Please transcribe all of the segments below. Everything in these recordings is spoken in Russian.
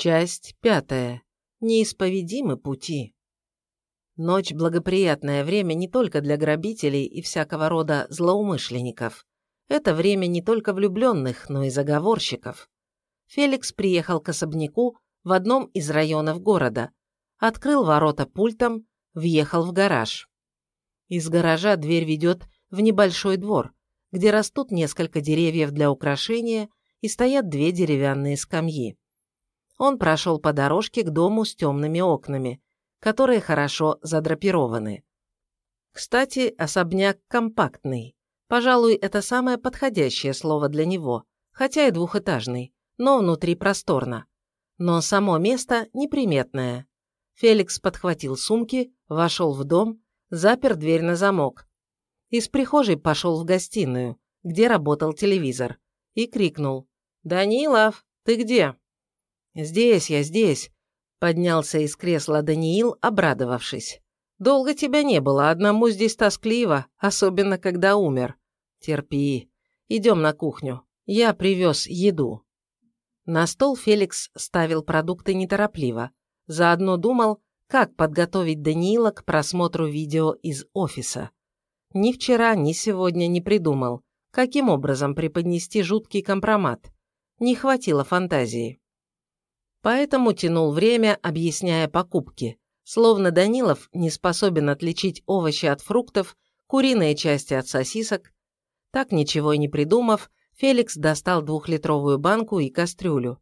Часть пятая. Неисповедимы пути. Ночь – благоприятное время не только для грабителей и всякого рода злоумышленников. Это время не только влюбленных, но и заговорщиков. Феликс приехал к особняку в одном из районов города, открыл ворота пультом, въехал в гараж. Из гаража дверь ведет в небольшой двор, где растут несколько деревьев для украшения и стоят две деревянные скамьи. Он прошел по дорожке к дому с темными окнами, которые хорошо задрапированы. Кстати, особняк компактный. Пожалуй, это самое подходящее слово для него, хотя и двухэтажный, но внутри просторно. Но само место неприметное. Феликс подхватил сумки, вошел в дом, запер дверь на замок. Из прихожей пошел в гостиную, где работал телевизор, и крикнул «Данилов, ты где?» «Здесь я, здесь», – поднялся из кресла Даниил, обрадовавшись. «Долго тебя не было, одному здесь тоскливо, особенно когда умер. Терпи. Идем на кухню. Я привез еду». На стол Феликс ставил продукты неторопливо. Заодно думал, как подготовить Даниила к просмотру видео из офиса. Ни вчера, ни сегодня не придумал, каким образом преподнести жуткий компромат. Не хватило фантазии. Поэтому тянул время, объясняя покупки, словно Данилов не способен отличить овощи от фруктов, куриные части от сосисок. Так ничего и не придумав, Феликс достал двухлитровую банку и кастрюлю.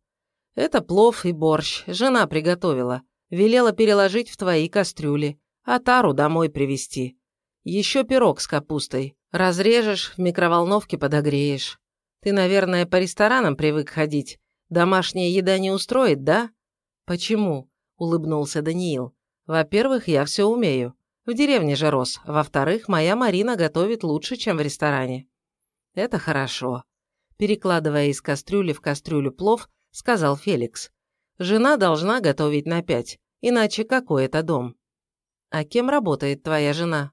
«Это плов и борщ, жена приготовила. Велела переложить в твои кастрюли, а тару домой привезти. Еще пирог с капустой. Разрежешь, в микроволновке подогреешь. Ты, наверное, по ресторанам привык ходить. Домашняя еда не устроит, да?» «Почему?» – улыбнулся Даниил. «Во-первых, я все умею. В деревне же рос. Во-вторых, моя Марина готовит лучше, чем в ресторане». «Это хорошо перекладывая из кастрюли в кастрюлю плов, сказал Феликс. «Жена должна готовить на пять, иначе какой это дом?» «А кем работает твоя жена?»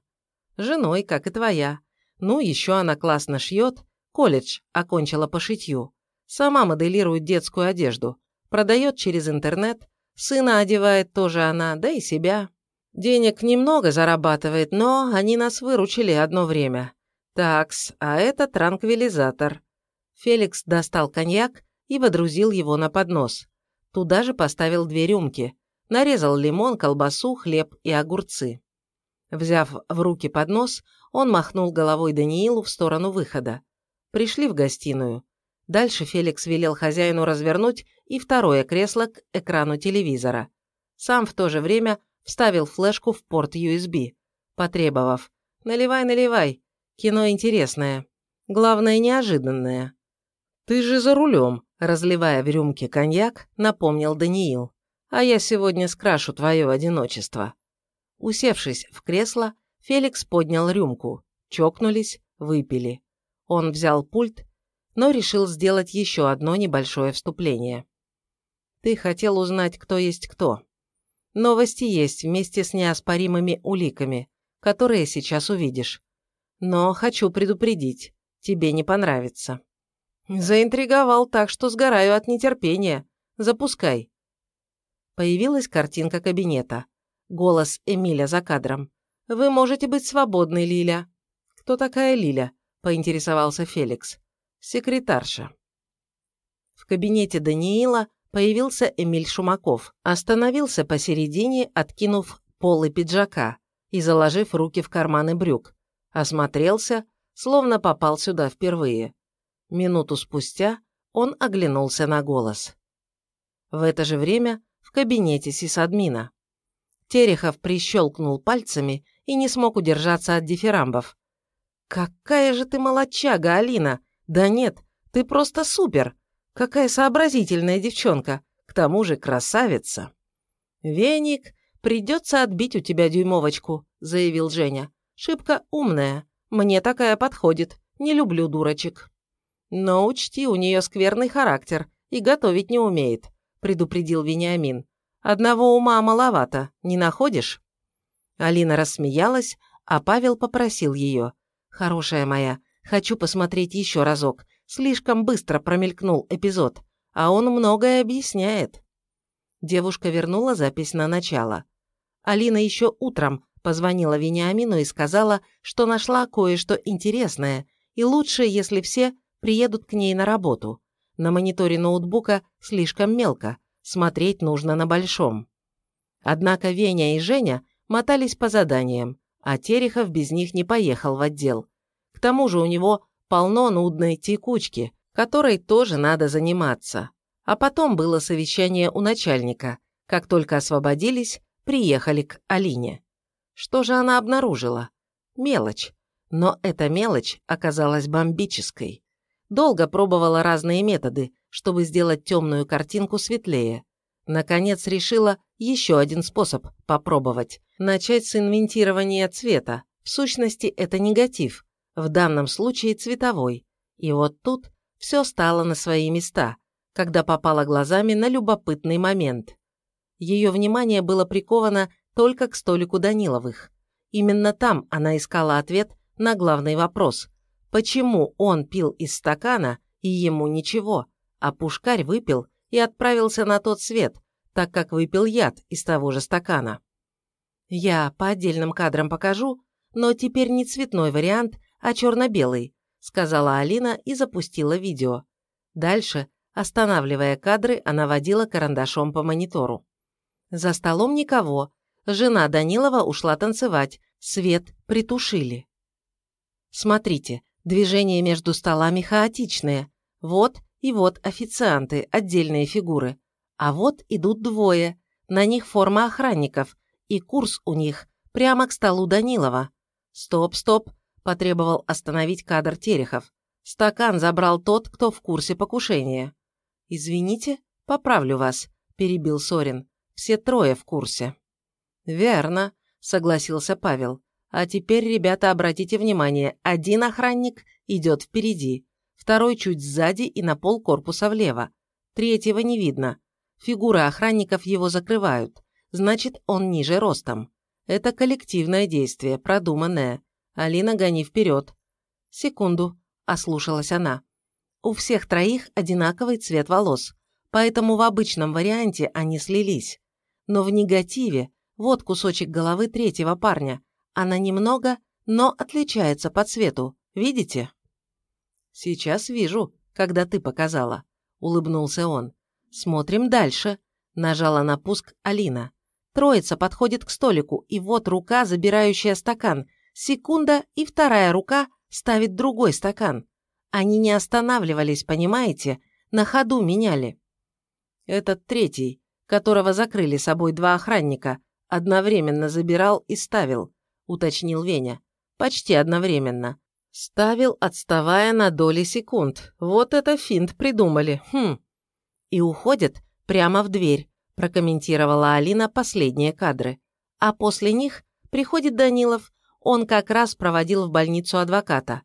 «Женой, как и твоя. Ну, еще она классно шьет, колледж окончила по шитью. Сама моделирует детскую одежду, продает через интернет, сына одевает тоже она, да и себя. Денег немного зарабатывает, но они нас выручили одно время. Такс, а это транквилизатор. Феликс достал коньяк и водрузил его на поднос. Туда же поставил две рюмки. Нарезал лимон, колбасу, хлеб и огурцы. Взяв в руки поднос, он махнул головой Даниилу в сторону выхода. Пришли в гостиную. Дальше Феликс велел хозяину развернуть и второе кресло к экрану телевизора. Сам в то же время вставил флешку в порт USB, потребовав «Наливай, наливай, кино интересное, главное неожиданное». «Ты же за рулем», – разливая в рюмке коньяк, напомнил Даниил. «А я сегодня скрашу твое одиночество». Усевшись в кресло, Феликс поднял рюмку. Чокнулись, выпили. Он взял пульт, но решил сделать еще одно небольшое вступление. «Ты хотел узнать, кто есть кто. Новости есть вместе с неоспоримыми уликами, которые сейчас увидишь. Но хочу предупредить, тебе не понравится». Заинтриговал так, что сгораю от нетерпения. Запускай. Появилась картинка кабинета. Голос Эмиля за кадром. «Вы можете быть свободны, Лиля». «Кто такая Лиля?» – поинтересовался Феликс. «Секретарша». В кабинете Даниила появился Эмиль Шумаков. Остановился посередине, откинув полы пиджака и заложив руки в карманы брюк. Осмотрелся, словно попал сюда впервые. Минуту спустя он оглянулся на голос. В это же время в кабинете сисадмина. Терехов прищелкнул пальцами и не смог удержаться от дифирамбов. «Какая же ты молодчага, Алина! Да нет, ты просто супер! Какая сообразительная девчонка! К тому же красавица!» «Веник, придется отбить у тебя дюймовочку», — заявил Женя. «Шибко умная. Мне такая подходит. Не люблю дурочек». «Но учти, у нее скверный характер и готовить не умеет», – предупредил Вениамин. «Одного ума маловато, не находишь?» Алина рассмеялась, а Павел попросил ее. «Хорошая моя, хочу посмотреть еще разок. Слишком быстро промелькнул эпизод, а он многое объясняет». Девушка вернула запись на начало. Алина еще утром позвонила Вениамину и сказала, что нашла кое-что интересное, и лучше, если все приедут к ней на работу. На мониторе ноутбука слишком мелко, смотреть нужно на большом. Однако Веня и Женя мотались по заданиям, а Терехов без них не поехал в отдел. Тому же у него полно нудной текучки, которой тоже надо заниматься. А потом было совещание у начальника. Как только освободились, приехали к Алине. Что же она обнаружила? Мелочь. Но эта мелочь оказалась бомбической. Долго пробовала разные методы, чтобы сделать темную картинку светлее. Наконец решила еще один способ попробовать. Начать с инвентирования цвета. В сущности, это негатив. В данном случае цветовой. И вот тут все стало на свои места когда попала глазами на любопытный момент. Ее внимание было приковано только к столику Даниловых. Именно там она искала ответ на главный вопрос. Почему он пил из стакана и ему ничего, а Пушкарь выпил и отправился на тот свет, так как выпил яд из того же стакана? Я по отдельным кадрам покажу, но теперь не цветной вариант, а черно-белый, сказала Алина и запустила видео. Дальше Останавливая кадры, она водила карандашом по монитору. За столом никого. Жена Данилова ушла танцевать. Свет притушили. Смотрите, движения между столами хаотичные. Вот и вот официанты, отдельные фигуры. А вот идут двое. На них форма охранников. И курс у них прямо к столу Данилова. «Стоп, стоп!» – потребовал остановить кадр Терехов. Стакан забрал тот, кто в курсе покушения. «Извините, поправлю вас», – перебил Сорин. «Все трое в курсе». «Верно», – согласился Павел. «А теперь, ребята, обратите внимание, один охранник идет впереди, второй чуть сзади и на пол корпуса влево. Третьего не видно. Фигуры охранников его закрывают. Значит, он ниже ростом. Это коллективное действие, продуманное. Алина, гони вперед. Секунду, ослушалась она. У всех троих одинаковый цвет волос, поэтому в обычном варианте они слились. Но в негативе вот кусочек головы третьего парня. Она немного, но отличается по цвету. Видите? Сейчас вижу, когда ты показала. Улыбнулся он. Смотрим дальше. Нажала на пуск Алина. Троица подходит к столику, и вот рука, забирающая стакан. Секунда, и вторая рука ставит другой стакан. Они не останавливались, понимаете? На ходу меняли. Этот третий, которого закрыли собой два охранника, одновременно забирал и ставил, уточнил Веня. Почти одновременно. Ставил, отставая на доли секунд. Вот это финт придумали. Хм. И уходят прямо в дверь, прокомментировала Алина последние кадры. А после них приходит Данилов. Он как раз проводил в больницу адвоката.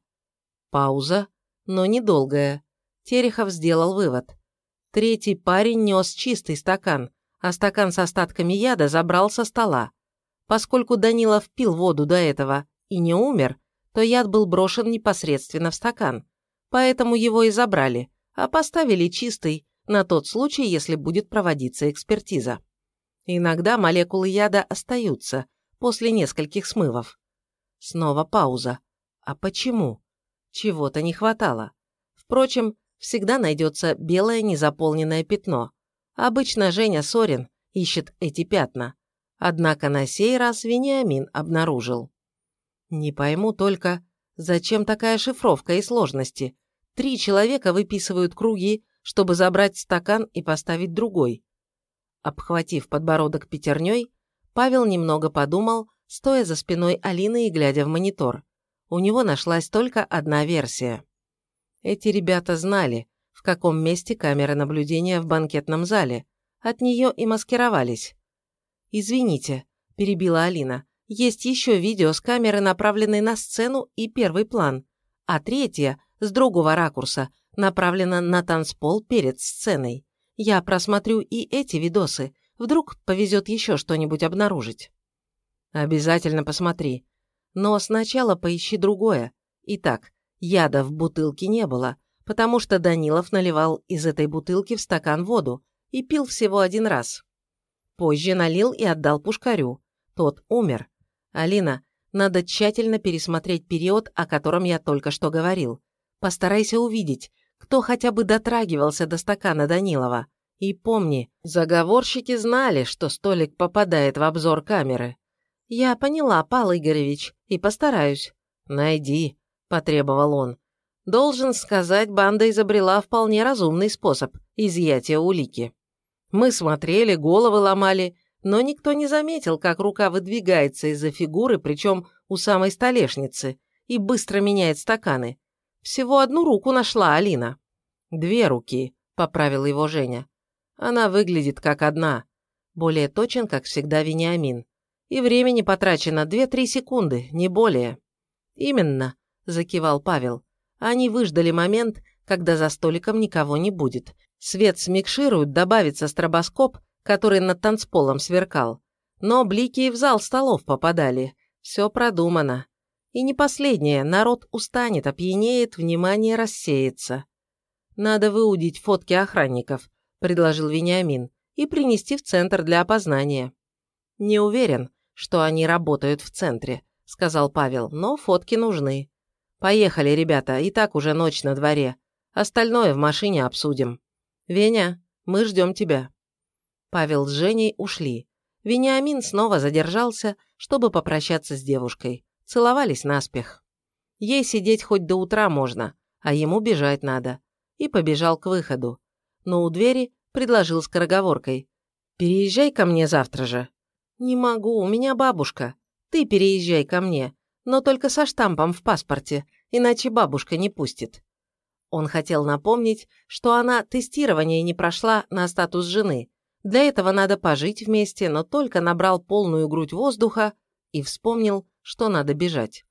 Пауза но недолгое. Терехов сделал вывод. Третий парень нес чистый стакан, а стакан с остатками яда забрал со стола. Поскольку Данилов пил воду до этого и не умер, то яд был брошен непосредственно в стакан. Поэтому его и забрали, а поставили чистый, на тот случай, если будет проводиться экспертиза. Иногда молекулы яда остаются после нескольких смывов. Снова пауза. А почему? Чего-то не хватало. Впрочем, всегда найдется белое незаполненное пятно. Обычно Женя Сорин ищет эти пятна. Однако на сей раз Вениамин обнаружил. Не пойму только, зачем такая шифровка и сложности. Три человека выписывают круги, чтобы забрать стакан и поставить другой. Обхватив подбородок пятерней, Павел немного подумал, стоя за спиной Алины и глядя в монитор у него нашлась только одна версия. Эти ребята знали, в каком месте камеры наблюдения в банкетном зале. От нее и маскировались. «Извините», – перебила Алина, – «есть еще видео с камеры, направленной на сцену и первый план, а третья, с другого ракурса, направлена на танцпол перед сценой. Я просмотрю и эти видосы, вдруг повезет еще что-нибудь обнаружить». «Обязательно посмотри», но сначала поищи другое. Итак, яда в бутылке не было, потому что Данилов наливал из этой бутылки в стакан воду и пил всего один раз. Позже налил и отдал Пушкарю. Тот умер. Алина, надо тщательно пересмотреть период, о котором я только что говорил. Постарайся увидеть, кто хотя бы дотрагивался до стакана Данилова. И помни, заговорщики знали, что столик попадает в обзор камеры. Я поняла, Пал Игоревич, и постараюсь. Найди, потребовал он. Должен сказать, банда изобрела вполне разумный способ изъятия улики. Мы смотрели, головы ломали, но никто не заметил, как рука выдвигается из-за фигуры, причем у самой столешницы, и быстро меняет стаканы. Всего одну руку нашла Алина. «Две руки», — поправил его Женя. «Она выглядит как одна. Более точен, как всегда, Вениамин. И времени потрачено две-три секунды, не более». «Именно», — закивал Павел. Они выждали момент, когда за столиком никого не будет. Свет смикшируют, добавится стробоскоп, который над танцполом сверкал. Но блики и в зал столов попадали. Все продумано. И не последнее, народ устанет, опьянеет, внимание рассеется. «Надо выудить фотки охранников», – предложил Вениамин, «и принести в центр для опознания». «Не уверен, что они работают в центре», – сказал Павел, «но фотки нужны». «Поехали, ребята, и так уже ночь на дворе. Остальное в машине обсудим. Веня, мы ждем тебя». Павел с Женей ушли. Вениамин снова задержался, чтобы попрощаться с девушкой. Целовались наспех. Ей сидеть хоть до утра можно, а ему бежать надо. И побежал к выходу. Но у двери предложил скороговоркой. «Переезжай ко мне завтра же». «Не могу, у меня бабушка. Ты переезжай ко мне, но только со штампом в паспорте, иначе бабушка не пустит». Он хотел напомнить, что она тестирование не прошла на статус жены. Для этого надо пожить вместе, но только набрал полную грудь воздуха и вспомнил, что надо бежать.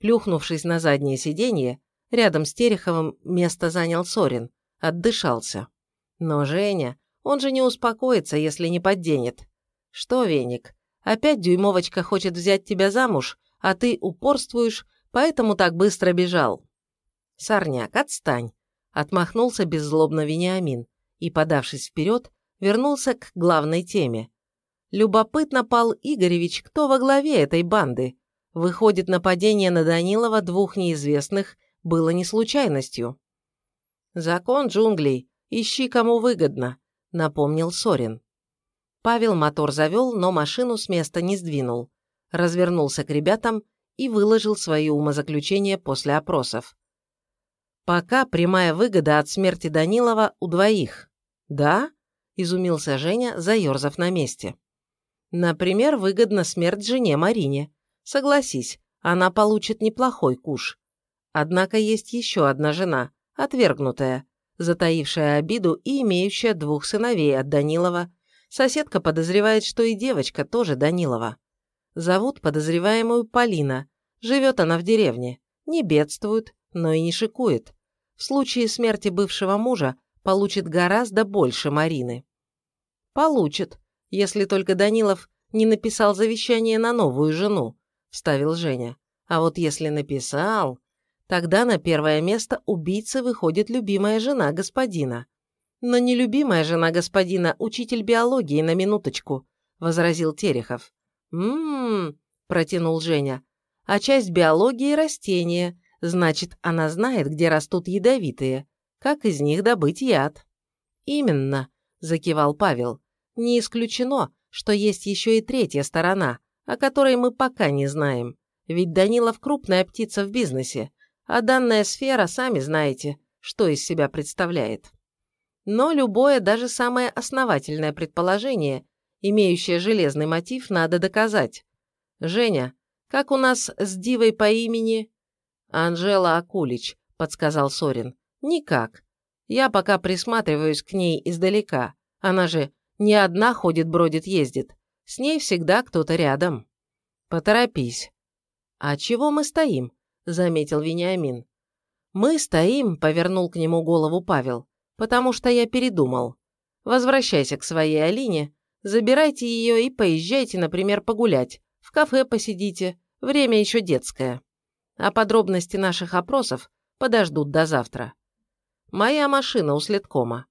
Плюхнувшись на заднее сиденье, рядом с Тереховым место занял Сорин, отдышался. Но Женя, он же не успокоится, если не подденет. Что, Веник, опять дюймовочка хочет взять тебя замуж, а ты упорствуешь, поэтому так быстро бежал. Сорняк, отстань, отмахнулся беззлобно Вениамин и, подавшись вперед, вернулся к главной теме. Любопытно, Пал Игоревич, кто во главе этой банды? Выходит, нападение на Данилова двух неизвестных было не случайностью. «Закон джунглей. Ищи, кому выгодно», — напомнил Сорин. Павел мотор завел, но машину с места не сдвинул развернулся к ребятам и выложил свои умозаключения после опросов. Пока прямая выгода от смерти Данилова у двоих. Да? Изумился Женя, заерзав на месте. Например, выгодна смерть жене Марине. Согласись, она получит неплохой куш. Однако есть еще одна жена, отвергнутая, затаившая обиду и имеющая двух сыновей от Данилова. Соседка подозревает, что и девочка тоже Данилова. Зовут подозреваемую Полина. Живет она в деревне. Не бедствует, но и не шикует. В случае смерти бывшего мужа получит гораздо больше Марины. Получит, если только Данилов не написал завещание на новую жену, вставил Женя. А вот если написал, тогда на первое место убийцы выходит любимая жена господина. Но не любимая жена господина, учитель биологии на минуточку, возразил Терехов. «М-м-м», протянул Женя. «А часть биологии – растения. Значит, она знает, где растут ядовитые. Как из них добыть яд?» «Именно», – закивал Павел. «Не исключено, что есть еще и третья сторона, о которой мы пока не знаем. Ведь Данилов крупная птица в бизнесе, а данная сфера, сами знаете, что из себя представляет. Но любое, даже самое основательное предположение имеющее железный мотив, надо доказать. Женя, как у нас с дивой по имени? Анжела Акулич, подсказал Сорин. Никак. Я пока присматриваюсь к ней издалека. Она же не одна ходит, бродит, ездит. С ней всегда кто-то рядом. Поторопись. А чего мы стоим? Заметил Вениамин. Мы стоим, повернул к нему голову Павел, потому что я передумал. Возвращайся к своей Алине, Забирайте ее и поезжайте, например, погулять. В кафе посидите. Время еще детское. А подробности наших опросов подождут до завтра. Моя машина у следкома.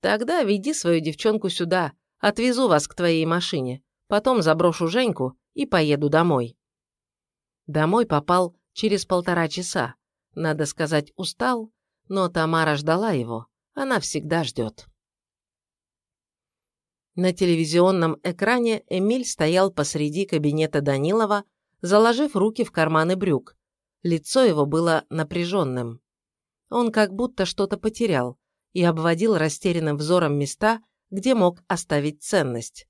Тогда веди свою девчонку сюда, Отвезу вас к твоей машине. Потом заброшу Женьку и поеду домой». Домой попал через полтора часа. Надо сказать, устал, но Тамара ждала его. Она всегда ждет. На телевизионном экране Эмиль стоял посреди кабинета Данилова, заложив руки в карманы брюк. Лицо его было напряженным. Он как будто что-то потерял и обводил растерянным взором места, где мог оставить ценность.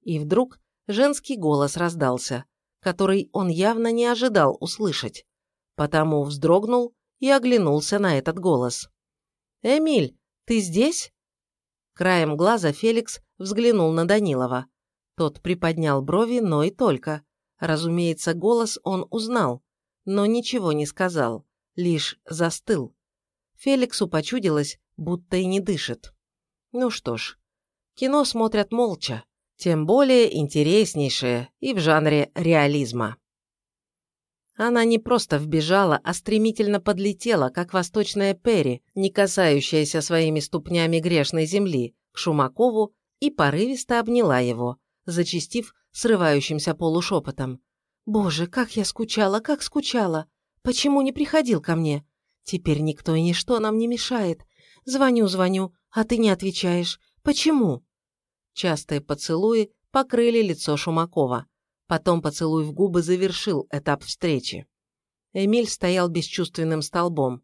И вдруг женский голос раздался, который он явно не ожидал услышать, потому вздрогнул и оглянулся на этот голос. «Эмиль, ты здесь?» Краем глаза Феликс взглянул на Данилова. Тот приподнял брови, но и только. Разумеется, голос он узнал, но ничего не сказал, лишь застыл. Феликсу почудилось, будто и не дышит. Ну что ж, кино смотрят молча, тем более интереснейшее и в жанре реализма. Она не просто вбежала, а стремительно подлетела, как восточная Перри, не касающаяся своими ступнями грешной земли, к Шумакову и порывисто обняла его, зачистив срывающимся полушепотом. «Боже, как я скучала, как скучала! Почему не приходил ко мне? Теперь никто и ничто нам не мешает. Звоню, звоню, а ты не отвечаешь. Почему?» Частые поцелуи покрыли лицо Шумакова. Потом поцелуй в губы завершил этап встречи. Эмиль стоял бесчувственным столбом.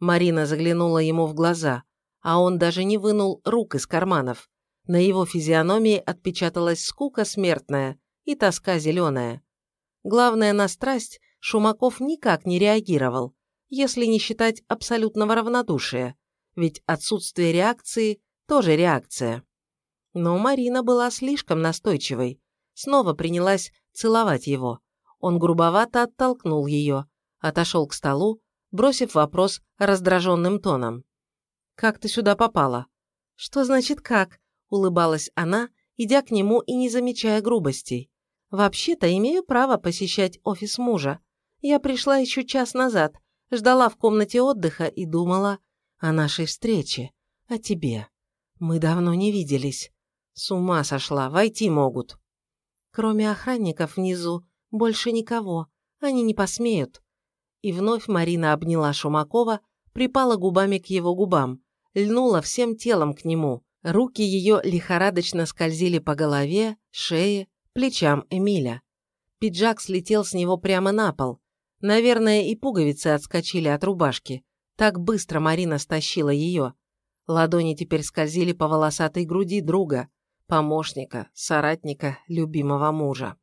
Марина заглянула ему в глаза, а он даже не вынул рук из карманов. На его физиономии отпечаталась скука смертная и тоска зеленая. Главное, на страсть Шумаков никак не реагировал, если не считать абсолютного равнодушия, ведь отсутствие реакции тоже реакция. Но Марина была слишком настойчивой, снова принялась целовать его. Он грубовато оттолкнул ее, отошел к столу, бросив вопрос раздраженным тоном. «Как ты сюда попала?» «Что значит «как»?» – улыбалась она, идя к нему и не замечая грубостей. «Вообще-то имею право посещать офис мужа. Я пришла еще час назад, ждала в комнате отдыха и думала о нашей встрече, о тебе. Мы давно не виделись. С ума сошла, войти могут». Кроме охранников внизу, больше никого. Они не посмеют. И вновь Марина обняла Шумакова, припала губами к его губам, льнула всем телом к нему. Руки ее лихорадочно скользили по голове, шее, плечам Эмиля. Пиджак слетел с него прямо на пол. Наверное, и пуговицы отскочили от рубашки. Так быстро Марина стащила ее. Ладони теперь скользили по волосатой груди друга, помощника, соратника, любимого мужа.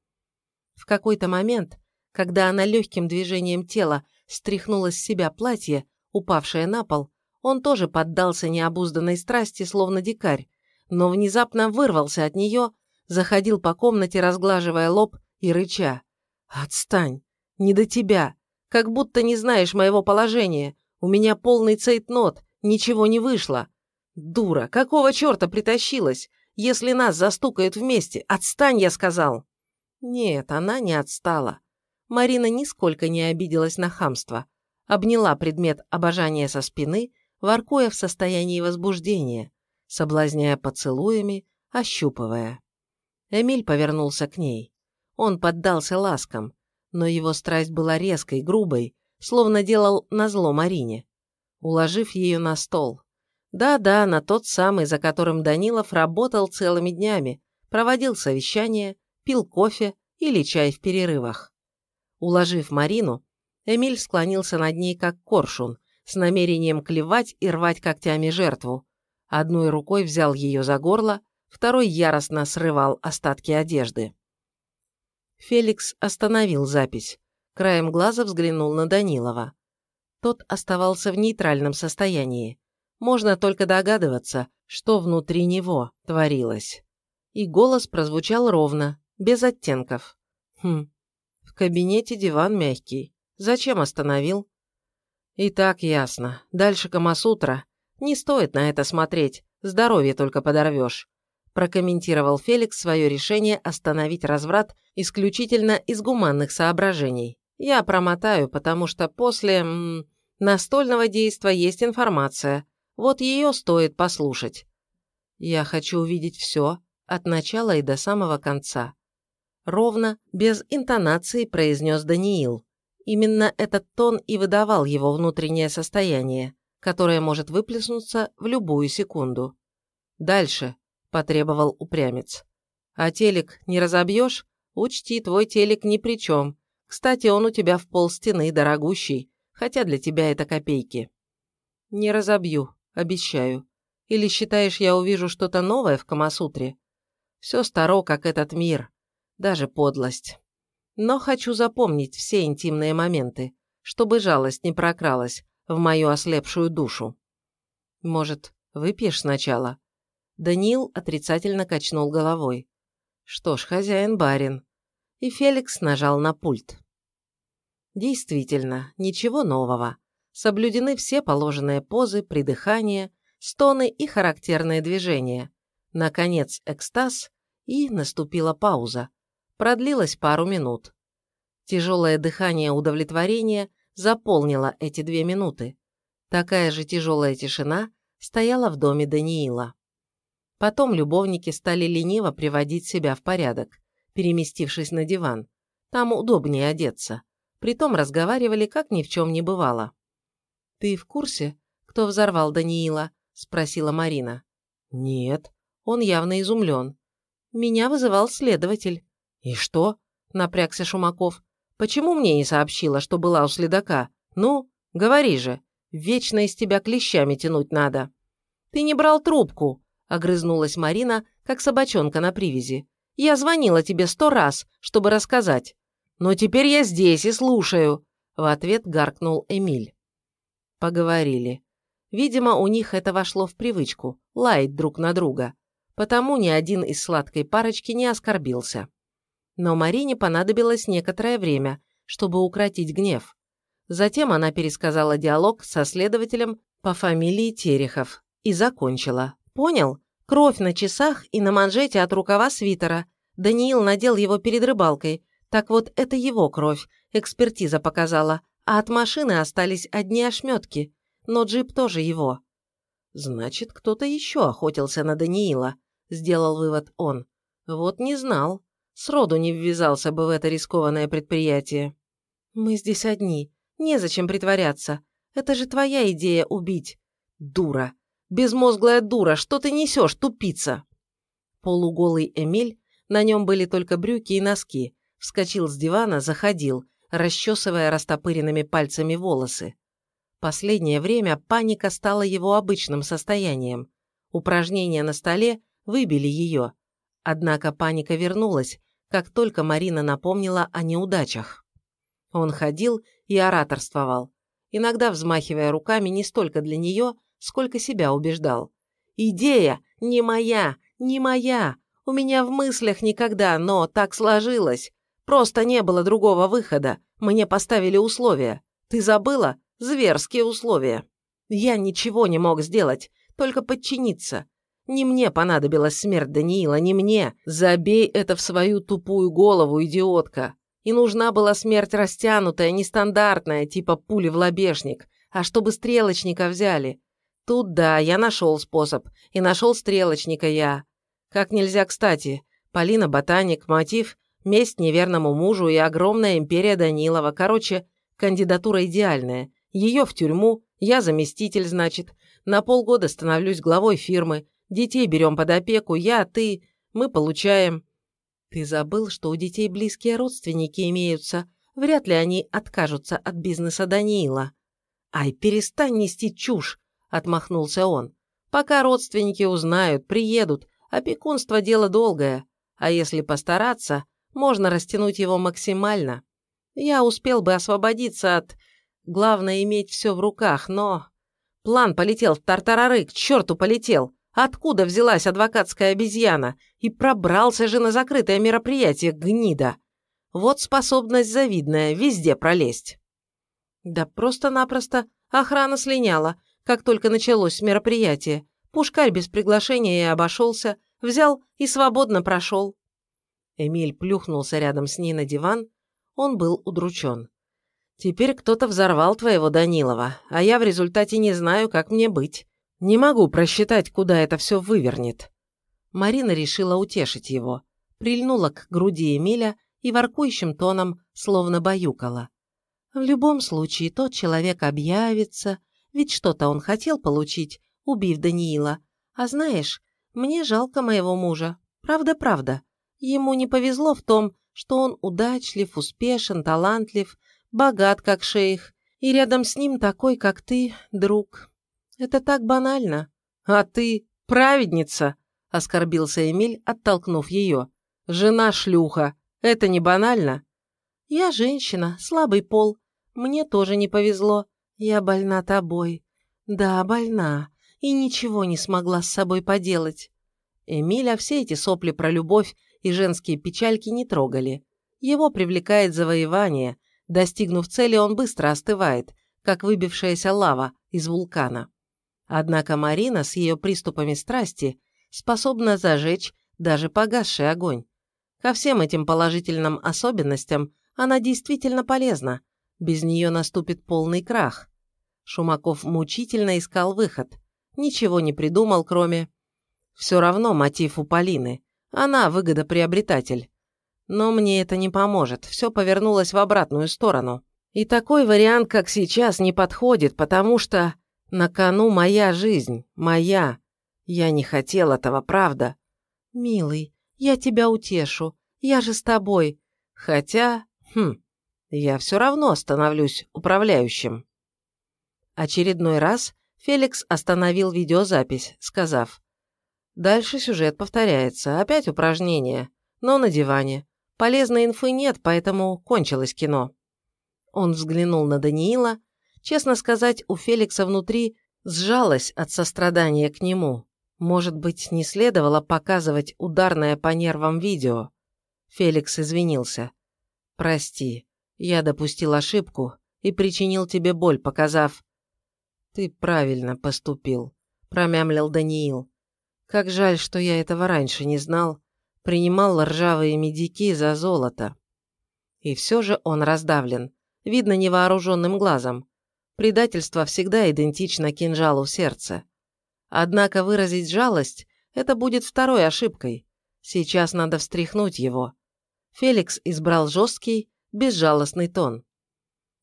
В какой-то момент, когда она легким движением тела стряхнула с себя платье, упавшее на пол, он тоже поддался необузданной страсти, словно дикарь, но внезапно вырвался от нее, заходил по комнате, разглаживая лоб и рыча. «Отстань! Не до тебя! Как будто не знаешь моего положения! У меня полный цейтнот, ничего не вышло! Дура! Какого черта притащилась? Если нас застукают вместе, отстань, я сказал!» Нет, она не отстала. Марина нисколько не обиделась на хамство. Обняла предмет обожания со спины воркуя в состоянии возбуждения, соблазняя поцелуями, ощупывая. Эмиль повернулся к ней. Он поддался ласкам, но его страсть была резкой, грубой, словно делал назло Марине, уложив ее на стол. Да-да, на тот самый, за которым Данилов работал целыми днями, проводил совещания, пил кофе или чай в перерывах. Уложив Марину, Эмиль склонился над ней как коршун, с намерением клевать и рвать когтями жертву. Одной рукой взял ее за горло, второй яростно срывал остатки одежды. Феликс остановил запись. Краем глаза взглянул на Данилова. Тот оставался в нейтральном состоянии. Можно только догадываться, что внутри него творилось. И голос прозвучал ровно, без оттенков. Хм, в кабинете диван мягкий. Зачем остановил? «И так ясно. Дальше Камасутра. Не стоит на это смотреть. Здоровье только подорвешь», прокомментировал Феликс свое решение остановить разврат исключительно из гуманных соображений. «Я промотаю, потому что после м настольного действа есть информация. Вот ее стоит послушать». «Я хочу увидеть все», от начала и до самого конца. Ровно, без интонации произнес Даниил. Именно этот тон и выдавал его внутреннее состояние, которое может выплеснуться в любую секунду. «Дальше», – потребовал упрямец. «А телек не разобьешь? Учти, твой телек ни при чем. Кстати, он у тебя в пол стены дорогущий, хотя для тебя это копейки». «Не разобью, обещаю. Или считаешь, я увижу что-то новое в Камасутре? Все старо, как этот мир. Даже подлость. Но хочу запомнить все интимные моменты, чтобы жалость не прокралась в мою ослепшую душу. Может, выпьешь сначала?» Даниил отрицательно качнул головой. Что ж, хозяин-барин. И Феликс нажал на пульт. Действительно, ничего нового. Соблюдены все положенные позы, придыхания, стоны и характерные движения. Наконец, экстаз, и наступила пауза. Продлилась пару минут. Тяжелое дыхание удовлетворения заполнило эти две минуты. Такая же тяжелая тишина стояла в доме Даниила. Потом любовники стали лениво приводить себя в порядок, переместившись на диван. Там удобнее одеться. Притом разговаривали, как ни в чем не бывало. «Ты в курсе, кто взорвал Даниила?» – спросила Марина. «Нет». Он явно изумлен. «Меня вызывал следователь». «И что?» – напрягся Шумаков. «Почему мне не сообщила, что была у следака? Ну, говори же. Вечно из тебя клещами тянуть надо». «Ты не брал трубку», огрызнулась Марина, как собачонка на привязи. «Я звонила тебе сто раз, чтобы рассказать. Но теперь я здесь и слушаю», – в ответ гаркнул Эмиль. Поговорили. Видимо, у них это вошло в привычку – лаять друг на друга. Потому ни один из сладкой парочки не оскорбился. Но Марине понадобилось некоторое время, чтобы укротить гнев. Затем она пересказала диалог со следователем по фамилии Терехов и закончила. «Понял? Кровь на часах и на манжете от рукава свитера. Даниил надел его перед рыбалкой. Так вот, это его кровь, экспертиза показала. А от машины остались одни ошметки. Но джип тоже его. Значит, кто-то еще охотился на Даниила, сделал вывод он. Вот не знал. Сроду не ввязался бы в это рискованное предприятие. Мы здесь одни. Незачем притворяться. Это же твоя идея убить. Дура. Безмозглая дура, что ты несешь, тупица?» Полуголый Эмиль, на нем были только брюки и носки, вскочил с дивана, заходил, расчесывая растопыренными пальцами волосы. Последнее время паника стала его обычным состоянием. Упражнения на столе выбили ее. Однако паника вернулась, как только Марина напомнила о неудачах. Он ходил и ораторствовал, иногда взмахивая руками не столько для нее, сколько себя убеждал. «Идея не моя, не моя. У меня в мыслях никогда, но так сложилось. Просто не было другого выхода. Мне поставили условия. Ты забыла? Зверские условия. Я ничего не мог сделать, только подчиниться. Не мне понадобилась смерть Даниила, не мне. Забей это в свою тупую голову, идиотка. И нужна была смерть растянутая, нестандартная, типа пули в лобешник. А чтобы стрелочника взяли. Тут да, я нашел способ. И нашел стрелочника я. Как нельзя кстати. Полина Ботаник, мотив, месть неверному мужу и огромная империя Данилова. Короче, кандидатура идеальная. Ее в тюрьму, я заместитель, значит. На полгода становлюсь главой фирмы. Детей берем под опеку, я, ты, мы получаем. Ты забыл, что у детей близкие родственники имеются. Вряд ли они откажутся от бизнеса Даниила. Ай, перестань нести чушь отмахнулся он. «Пока родственники узнают, приедут, опекунство – дело долгое, а если постараться, можно растянуть его максимально. Я успел бы освободиться от... Главное – иметь все в руках, но... План полетел в тартарары, к черту полетел. Откуда взялась адвокатская обезьяна? И пробрался же на закрытое мероприятие, гнида. Вот способность завидная, везде пролезть. Да просто-напросто охрана слиняла, как только началось мероприятие. Пушкарь без приглашения и обошелся, взял и свободно прошел. Эмиль плюхнулся рядом с ней на диван. Он был удручен. «Теперь кто-то взорвал твоего Данилова, а я в результате не знаю, как мне быть. Не могу просчитать, куда это все вывернет». Марина решила утешить его. Прильнула к груди Эмиля и воркующим тоном словно баюкала. В любом случае, тот человек объявится, ведь что-то он хотел получить, убив Даниила. А знаешь, мне жалко моего мужа. Правда-правда. Ему не повезло в том, что он удачлив, успешен, талантлив, богат, как шейх, и рядом с ним такой, как ты, друг. Это так банально. А ты праведница, оскорбился Эмиль, оттолкнув ее. Жена шлюха. Это не банально? Я женщина, слабый пол. Мне тоже не повезло. Я больна тобой. Да, больна. И ничего не смогла с собой поделать. Эмиля все эти сопли про любовь и женские печальки не трогали. Его привлекает завоевание. Достигнув цели, он быстро остывает, как выбившаяся лава из вулкана. Однако Марина с ее приступами страсти способна зажечь даже погасший огонь. Ко всем этим положительным особенностям она действительно полезна. Без нее наступит полный крах. Шумаков мучительно искал выход. Ничего не придумал, кроме... Все равно мотив у Полины. Она выгодоприобретатель. Но мне это не поможет, все повернулось в обратную сторону. И такой вариант, как сейчас, не подходит, потому что на кону моя жизнь, моя. Я не хотел этого, правда? Милый, я тебя утешу, я же с тобой. Хотя, хм, я все равно становлюсь управляющим. Очередной раз Феликс остановил видеозапись, сказав, Дальше сюжет повторяется. Опять упражнение. Но на диване. Полезной инфы нет, поэтому кончилось кино. Он взглянул на Даниила. Честно сказать, у Феликса внутри сжалось от сострадания к нему. Может быть, не следовало показывать ударное по нервам видео. Феликс извинился. «Прости, я допустил ошибку и причинил тебе боль, показав...» «Ты правильно поступил», – промямлил Даниил. Как жаль, что я этого раньше не знал. Принимал ржавые медики за золото. И все же он раздавлен. Видно невооруженным глазом. Предательство всегда идентично кинжалу в сердце. Однако выразить жалость – это будет второй ошибкой. Сейчас надо встряхнуть его. Феликс избрал жесткий, безжалостный тон.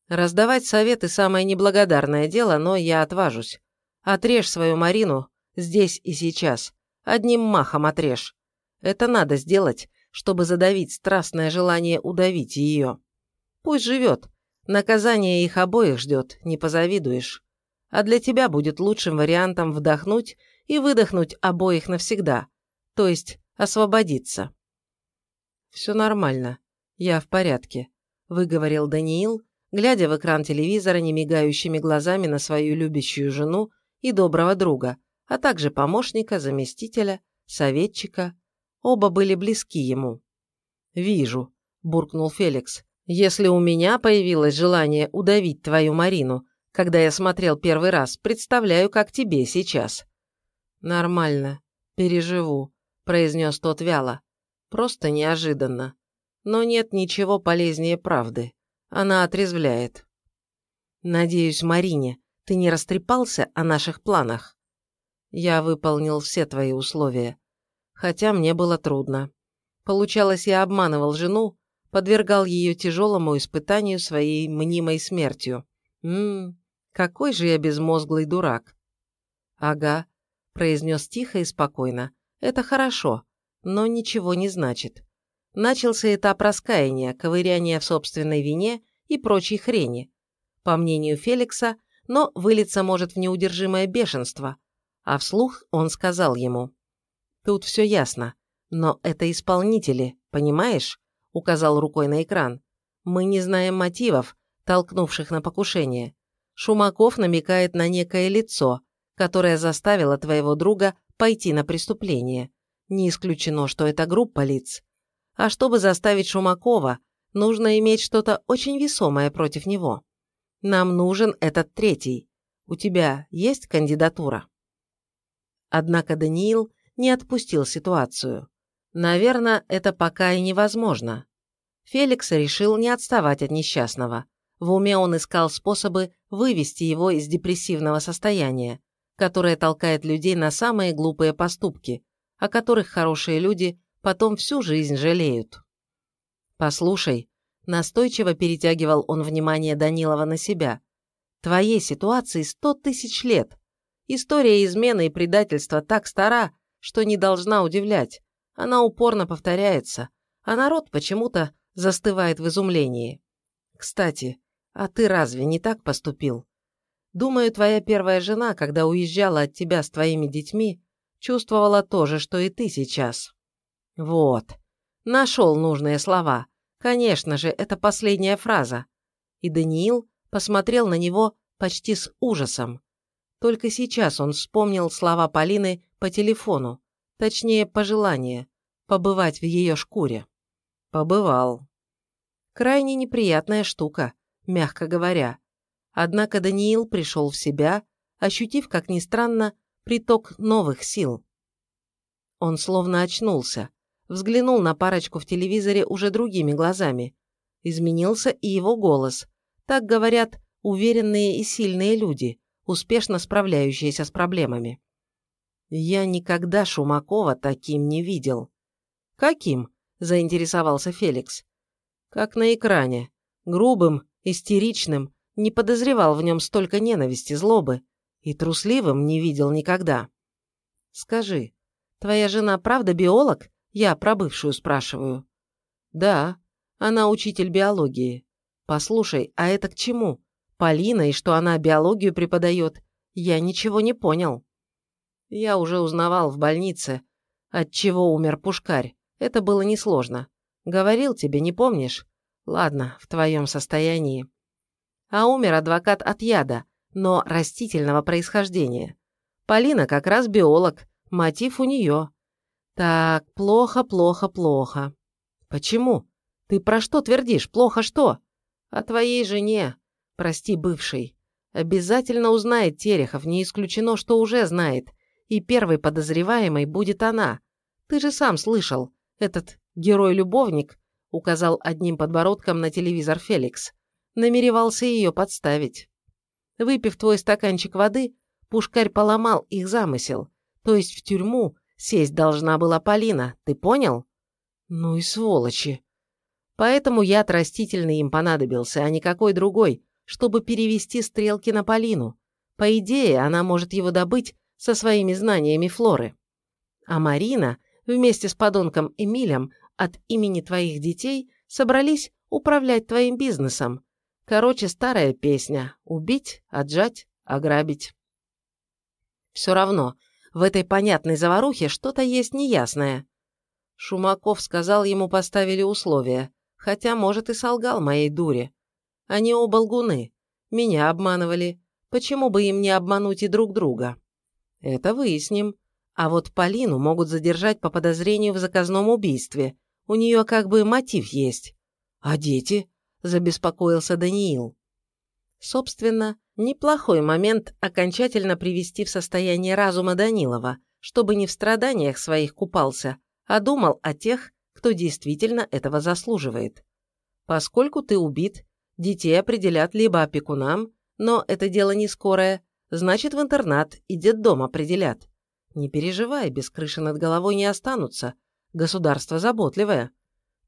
Раздавать советы – самое неблагодарное дело, но я отважусь. Отрежь свою Марину здесь и сейчас. Одним махом отрежь. Это надо сделать, чтобы задавить страстное желание удавить ее. Пусть живет. Наказание их обоих ждет, не позавидуешь. А для тебя будет лучшим вариантом вдохнуть и выдохнуть обоих навсегда, то есть освободиться. «Все нормально. Я в порядке», – выговорил Даниил, глядя в экран телевизора немигающими глазами на свою любящую жену и доброго друга – а также помощника, заместителя, советчика. Оба были близки ему. «Вижу», – буркнул Феликс. «Если у меня появилось желание удавить твою Марину, когда я смотрел первый раз, представляю, как тебе сейчас». «Нормально. Переживу», – произнес тот вяло. «Просто неожиданно. Но нет ничего полезнее правды. Она отрезвляет». «Надеюсь, Марине, ты не растрепался о наших планах?» Я выполнил все твои условия. Хотя мне было трудно. Получалось, я обманывал жену, подвергал ее тяжелому испытанию своей мнимой смертью. Ммм, какой же я безмозглый дурак. Ага, произнес тихо и спокойно. Это хорошо, но ничего не значит. Начался этап раскаяния, ковыряния в собственной вине и прочей хрени. По мнению Феликса, но вылиться может в неудержимое бешенство, а вслух он сказал ему. «Тут все ясно, но это исполнители, понимаешь?» указал рукой на экран. «Мы не знаем мотивов, толкнувших на покушение. Шумаков намекает на некое лицо, которое заставило твоего друга пойти на преступление. Не исключено, что это группа лиц. А чтобы заставить Шумакова, нужно иметь что-то очень весомое против него. Нам нужен этот третий. У тебя есть кандидатура?» Однако Даниил не отпустил ситуацию. Наверное, это пока и невозможно. Феликс решил не отставать от несчастного. В уме он искал способы вывести его из депрессивного состояния, которое толкает людей на самые глупые поступки, о которых хорошие люди потом всю жизнь жалеют. «Послушай», – настойчиво перетягивал он внимание Данилова на себя, – «твоей ситуации сто тысяч лет. История измены и предательства так стара, что не должна удивлять. Она упорно повторяется, а народ почему-то застывает в изумлении. Кстати, а ты разве не так поступил? Думаю, твоя первая жена, когда уезжала от тебя с твоими детьми, чувствовала то же, что и ты сейчас. Вот. Нашел нужные слова. Конечно же, это последняя фраза. И Даниил посмотрел на него почти с ужасом. Только сейчас он вспомнил слова Полины по телефону, точнее, пожелание побывать в ее шкуре. Побывал. Крайне неприятная штука, мягко говоря. Однако Даниил пришел в себя, ощутив, как ни странно, приток новых сил. Он словно очнулся, взглянул на парочку в телевизоре уже другими глазами. Изменился и его голос. Так говорят уверенные и сильные люди, успешно справляющиеся с проблемами. Я никогда Шумакова таким не видел. Каким? заинтересовался Феликс. Как на экране. Грубым, истеричным, не подозревал в нем столько ненависти, злобы. И трусливым не видел никогда. Скажи, твоя жена правда биолог? Я про бывшую спрашиваю. Да, она учитель биологии. Послушай, а это к чему? Полина и что она биологию преподает? Я ничего не понял. Я уже узнавал в больнице, от чего умер Пушкарь. Это было несложно. Говорил тебе, не помнишь? Ладно, в твоем состоянии а умер адвокат от яда, но растительного происхождения. Полина как раз биолог, мотив у нее. Так, плохо, плохо, плохо. Почему? Ты про что твердишь? Плохо что? О твоей жене. Прости, бывшей. Обязательно узнает Терехов, не исключено, что уже знает. И первой подозреваемой будет она. Ты же сам слышал. Этот герой-любовник указал одним подбородком на телевизор Феликс намеревался ее подставить. Выпив твой стаканчик воды, Пушкарь поломал их замысел. То есть в тюрьму сесть должна была Полина, ты понял? Ну и сволочи. Поэтому яд растительный им понадобился, а никакой другой, чтобы перевести стрелки на Полину. По идее, она может его добыть со своими знаниями флоры. А Марина вместе с подонком Эмилем от имени твоих детей собрались управлять твоим бизнесом, Короче, старая песня. Убить, отжать, ограбить. Все равно, в этой понятной заварухе что-то есть неясное. Шумаков сказал, ему поставили условия, хотя, может, и солгал моей дуре. Они оба лгуны. Меня обманывали. Почему бы им не обмануть и друг друга? Это выясним. А вот Полину могут задержать по подозрению в заказном убийстве. У нее как бы мотив есть. А дети? – забеспокоился Даниил. Собственно, неплохой момент окончательно привести в состояние разума Данилова, чтобы не в страданиях своих купался, а думал о тех, кто действительно этого заслуживает. Поскольку ты убит, детей определят либо опекунам, но это дело не скорое, значит в интернат и детдом определят. Не переживай, без крыши над головой не останутся. Государство заботливое.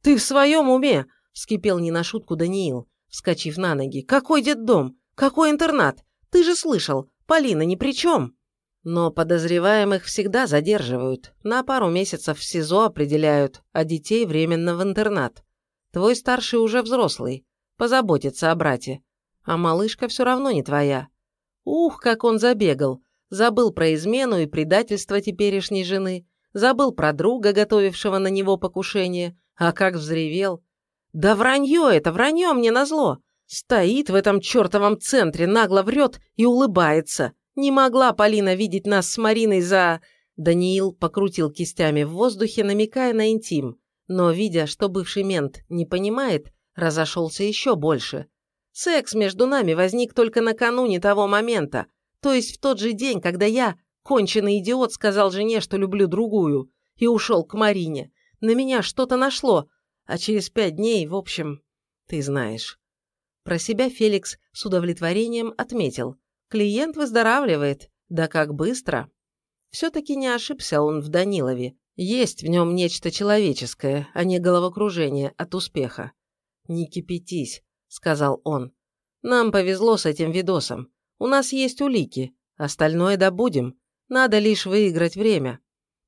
Ты в своем уме? вскипел не на шутку Даниил, вскочив на ноги. «Какой детдом? Какой интернат? Ты же слышал, Полина ни при чем!» Но подозреваемых всегда задерживают. На пару месяцев в СИЗО определяют, а детей временно в интернат. Твой старший уже взрослый. Позаботится о брате. А малышка все равно не твоя. Ух, как он забегал. Забыл про измену и предательство теперешней жены. Забыл про друга, готовившего на него покушение. А как взревел. Да вранье это, вранье мне назло. Стоит в этом чертовом центре, нагло врет и улыбается. Не могла Полина видеть нас с Мариной за... Даниил покрутил кистями в воздухе, намекая на интим, но, видя, что бывший мент не понимает, разошелся еще больше. Секс между нами возник только накануне того момента, то есть в тот же день, когда я, конченый идиот, сказал жене, что люблю другую, и ушел к Марине. На меня что-то нашло, а через пять дней, в общем, ты знаешь. Про себя Феликс с удовлетворением отметил. Клиент выздоравливает. Да как быстро. Все-таки не ошибся он в Данилове. Есть в нем нечто человеческое, а не головокружение от успеха. «Не кипятись», — сказал он. «Нам повезло с этим видосом. У нас есть улики. Остальное добудем. Надо лишь выиграть время».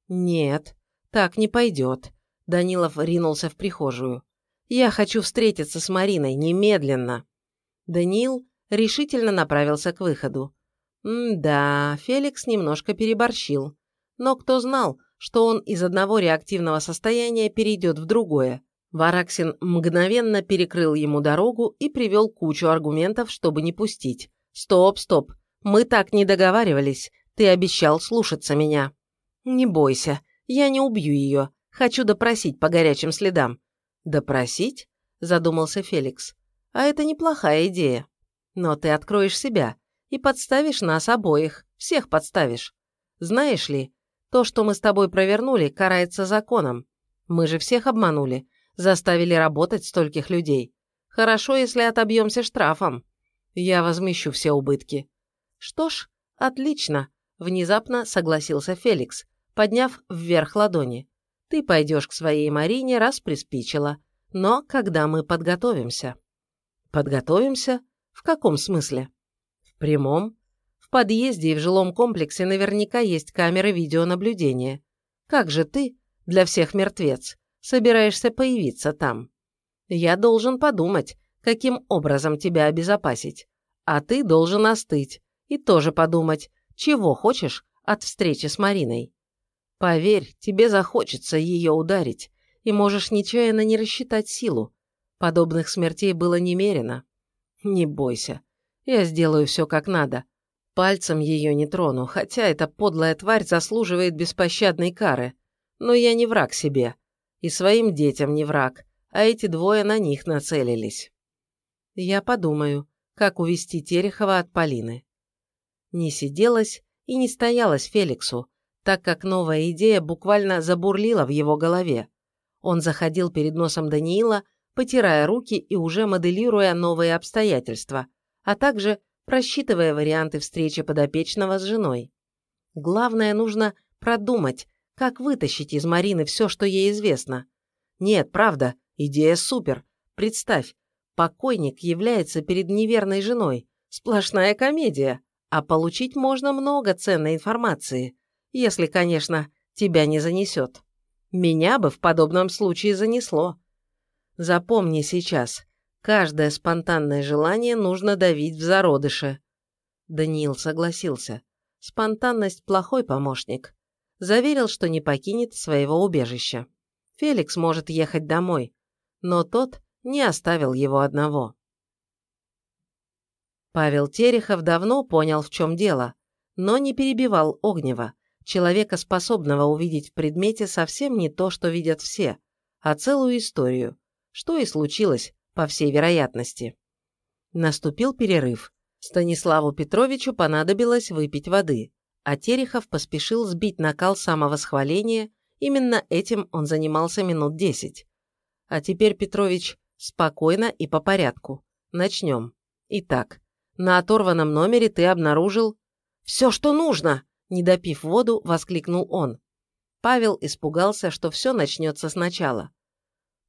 «Нет, так не пойдет», — Данилов ринулся в прихожую. «Я хочу встретиться с Мариной немедленно». Даниил решительно направился к выходу. М-да, Феликс немножко переборщил. Но кто знал, что он из одного реактивного состояния перейдет в другое. Вараксин мгновенно перекрыл ему дорогу и привел кучу аргументов, чтобы не пустить. «Стоп, стоп, мы так не договаривались. Ты обещал слушаться меня». «Не бойся, я не убью ее. Хочу допросить по горячим следам». «Допросить?» – задумался Феликс. «А это неплохая идея. Но ты откроешь себя и подставишь нас обоих, всех подставишь. Знаешь ли, то, что мы с тобой провернули, карается законом. Мы же всех обманули, заставили работать стольких людей. Хорошо, если отобьемся штрафом. Я возмещу все убытки. Что ж, отлично, внезапно согласился Феликс, подняв вверх ладони. Ты пойдешь к своей Марине, раз приспичило. Но когда мы подготовимся? Подготовимся? В каком смысле? В прямом. В подъезде и в жилом комплексе наверняка есть камеры видеонаблюдения. Как же ты, для всех мертвец, собираешься появиться там? Я должен подумать, каким образом тебя обезопасить. А ты должен остыть и тоже подумать, чего хочешь от встречи с Мариной. Поверь, тебе захочется ее ударить, и можешь нечаянно не рассчитать силу. Подобных смертей было немерено. Не бойся, я сделаю все как надо. Пальцем ее не трону, хотя эта подлая тварь заслуживает беспощадной кары. Но я не враг себе. И своим детям не враг, а эти двое на них нацелились. Я подумаю, как увести Терехова от Полины. Не сиделась и не стоялась Феликсу, так как новая идея буквально забурлила в его голове. Он заходил перед носом Даниила, потирая руки и уже моделируя новые обстоятельства, а также просчитывая варианты встречи подопечного с женой. Главное, нужно продумать, как вытащить из Марины все, что ей известно. Нет, правда, идея супер. Представь, покойник является перед неверной женой. Сплошная комедия. А получить можно много ценной информации. Если, конечно, тебя не занесет. Меня бы в подобном случае занесло. Запомни сейчас, Каждое спонтанное желание нужно давить в зародыше. Даниил согласился. Спонтанность – плохой помощник. Заверил, что не покинет своего убежища. Феликс может ехать домой, но тот не оставил его одного. Павел Терехов давно понял, в чем дело, но не перебивал Огнева, человека, способного увидеть в предмете совсем не то, что видят все, а целую историю, что и случилось по всей вероятности. Наступил перерыв. Станиславу Петровичу понадобилось выпить воды, а Терехов поспешил сбить накал самовосхваления, именно этим он занимался минут десять. А теперь, Петрович, спокойно и по порядку. Начнем. Итак, на оторванном номере ты обнаружил... «Все, что нужно!» Не допив воду, воскликнул он. Павел испугался, что все начнется сначала.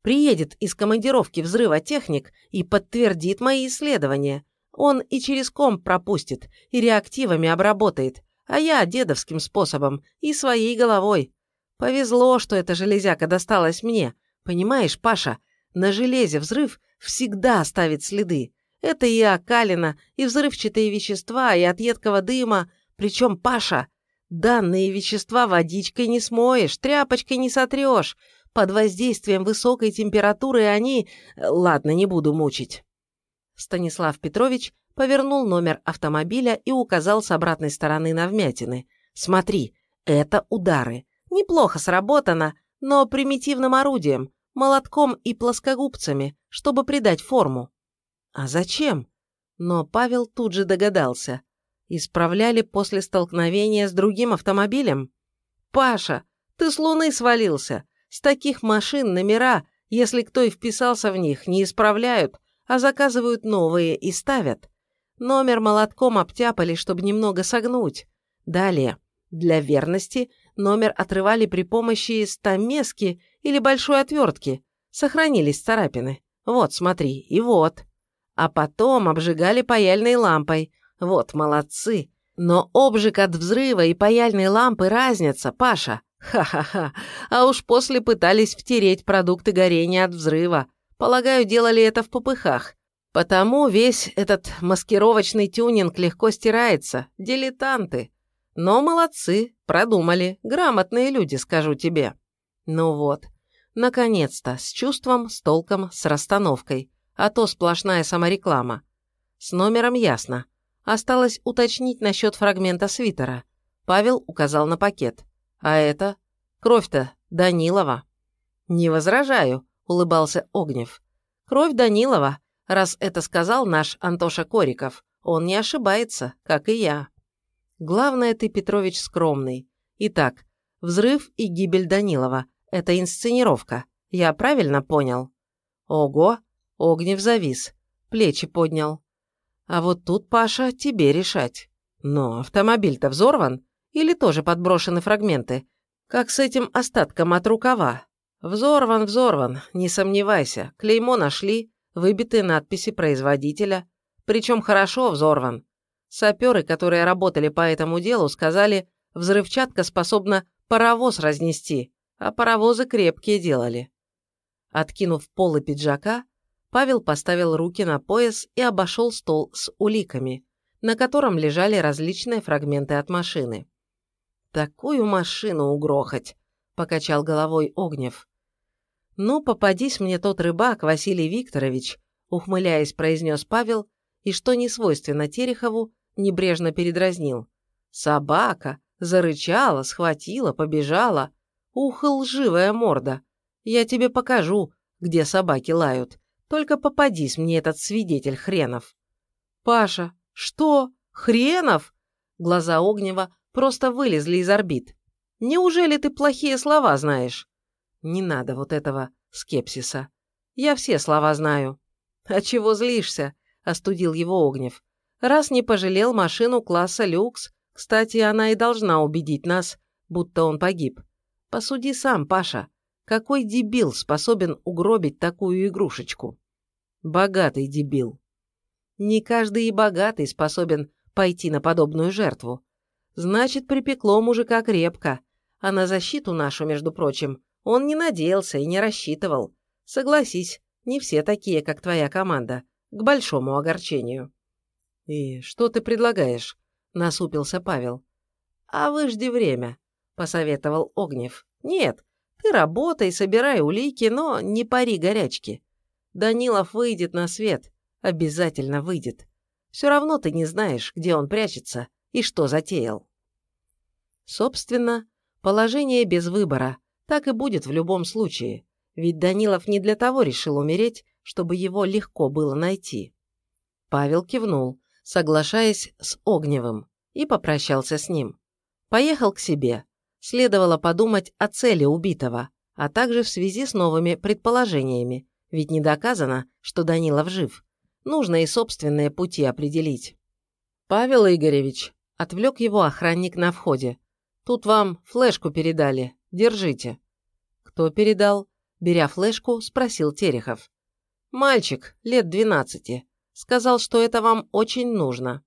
Приедет из командировки взрыва техник и подтвердит мои исследования. Он и через комп пропустит, и реактивами обработает, а я дедовским способом и своей головой. Повезло, что эта железяка досталась мне. Понимаешь, Паша, на железе взрыв всегда оставит следы. Это и окалина, и взрывчатые вещества, и от едкого дыма. Причем, Паша, данные вещества водичкой не смоешь, тряпочкой не сотрешь. Под воздействием высокой температуры они... Ладно, не буду мучить. Станислав Петрович повернул номер автомобиля и указал с обратной стороны на вмятины. «Смотри, это удары. Неплохо сработано, но примитивным орудием, молотком и плоскогубцами, чтобы придать форму». «А зачем?» Но Павел тут же догадался. Исправляли после столкновения с другим автомобилем? «Паша, ты с луны свалился. С таких машин номера, если кто и вписался в них, не исправляют, а заказывают новые и ставят. Номер молотком обтяпали, чтобы немного согнуть. Далее. Для верности номер отрывали при помощи стамески или большой отвертки. Сохранились царапины. Вот, смотри, и вот. А потом обжигали паяльной лампой. Вот, молодцы. Но обжиг от взрыва и паяльной лампы разница, Паша. Ха-ха-ха. А уж после пытались втереть продукты горения от взрыва. Полагаю, делали это в попыхах. Потому весь этот маскировочный тюнинг легко стирается. Дилетанты. Но молодцы, продумали. Грамотные люди, скажу тебе. Ну вот. Наконец-то, с чувством, с толком, с расстановкой. А то сплошная самореклама. С номером ясно. Осталось уточнить насчет фрагмента свитера. Павел указал на пакет. А это? Кровь-то Данилова. Не возражаю, улыбался Огнев. Кровь Данилова, раз это сказал наш Антоша Кориков. Он не ошибается, как и я. Главное, ты, Петрович, скромный. Итак, взрыв и гибель Данилова – это инсценировка. Я правильно понял? Ого, Огнев завис, плечи поднял. А вот тут, Паша, тебе решать. Но автомобиль-то взорван? Или тоже подброшены фрагменты? Как с этим остатком от рукава? Взорван, взорван, не сомневайся. Клеймо нашли, выбитые надписи производителя. Причем хорошо взорван. Саперы, которые работали по этому делу, сказали, взрывчатка способна паровоз разнести, а паровозы крепкие делали. Откинув полы пиджака, Павел поставил руки на пояс и обошел стол с уликами, на котором лежали различные фрагменты от машины. Такую машину угрохать!» – покачал головой Огнев. «Ну, попадись мне тот рыбак, Василий Викторович», – ухмыляясь, произнес Павел, и, что не свойственно Терехову, небрежно передразнил. «Собака! Зарычала, схватила, побежала. Ух, лживая морда! Я тебе покажу, где собаки лают. Только попадись мне этот свидетель хренов». «Паша, что? Хренов?» Глаза Огнева просто вылезли из орбит. Неужели ты плохие слова знаешь? Не надо вот этого скепсиса. Я все слова знаю. А чего злишься? Остудил его Огнев. Раз не пожалел машину класса люкс, кстати, она и должна убедить нас, будто он погиб. Посуди сам, Паша. Какой дебил способен угробить такую игрушечку? Богатый дебил. Не каждый и богатый способен пойти на подобную жертву. Значит, припекло мужика крепко. А на защиту нашу, между прочим, он не надеялся и не рассчитывал. Согласись, не все такие, как твоя команда, к большому огорчению. «И что ты предлагаешь?» – насупился Павел. «А выжди время», – посоветовал Огнев. «Нет, ты работай, собирай улики, но не пари горячки. Данилов выйдет на свет, обязательно выйдет. Все равно ты не знаешь, где он прячется и что затеял. Собственно, положение без выбора, так и будет в любом случае, ведь Данилов не для того решил умереть, чтобы его легко было найти. Павел кивнул, соглашаясь с Огневым, и попрощался с ним. Поехал к себе. Следовало подумать о цели убитого, а также в связи с новыми предположениями, ведь не доказано, что Данилов жив. Нужно и собственные пути определить. «Павел Игоревич», Отвлек его охранник на входе. «Тут вам флешку передали. Держите». «Кто передал?» Беря флешку, спросил Терехов. «Мальчик, лет двенадцати. Сказал, что это вам очень нужно».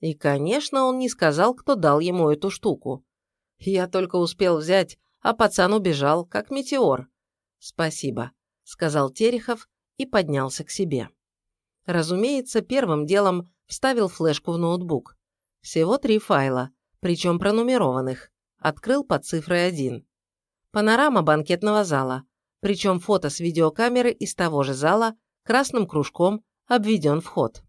И, конечно, он не сказал, кто дал ему эту штуку. Я только успел взять, а пацан убежал, как метеор. «Спасибо», — сказал Терехов и поднялся к себе. Разумеется, первым делом вставил флешку в ноутбук. Всего три файла, причем пронумерованных. Открыл под цифрой 1. Панорама банкетного зала, причем фото с видеокамеры из того же зала красным кружком обведен вход.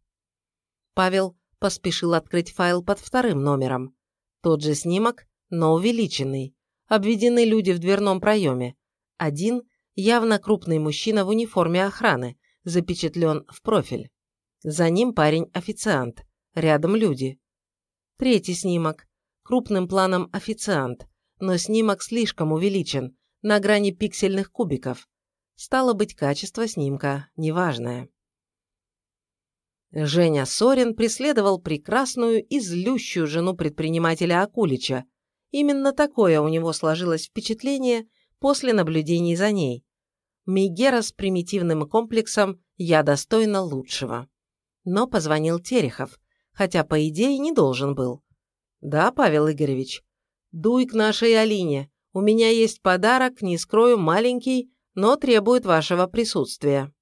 Павел поспешил открыть файл под вторым номером. Тот же снимок, но увеличенный. Обведены люди в дверном проеме. Один – явно крупный мужчина в униформе охраны, запечатлен в профиль. За ним парень-официант. Рядом люди. Третий снимок. Крупным планом официант, но снимок слишком увеличен, на грани пиксельных кубиков. Стало быть, качество снимка неважное. Женя Сорин преследовал прекрасную и злющую жену предпринимателя Акулича Именно такое у него сложилось впечатление после наблюдений за ней. Мейгера с примитивным комплексом «я достойна лучшего». Но позвонил Терехов, хотя, по идее, не должен был. «Да, Павел Игоревич, дуй к нашей Алине. У меня есть подарок, не скрою, маленький, но требует вашего присутствия».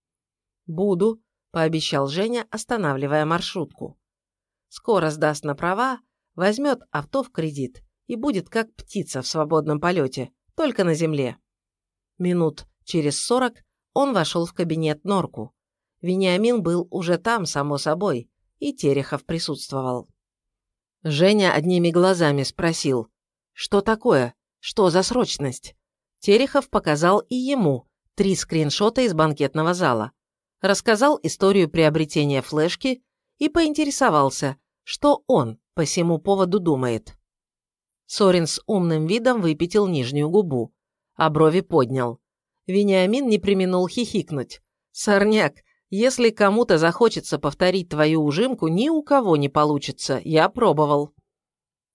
«Буду», – пообещал Женя, останавливая маршрутку. «Скоро сдаст на права, возьмет авто в кредит и будет как птица в свободном полете, только на земле». Минут через сорок он вошел в кабинет Норку. Вениамин был уже там, само собой, и Терехов присутствовал. Женя одними глазами спросил, «Что такое? Что за срочность?» Терехов показал и ему три скриншота из банкетного зала, рассказал историю приобретения флешки и поинтересовался, что он по всему поводу думает. Сорин с умным видом выпятил нижнюю губу, а брови поднял. Вениамин не применул хихикнуть. «Сорняк, если кому-то захочется повторить твою ужимку, ни у кого не получится, я пробовал.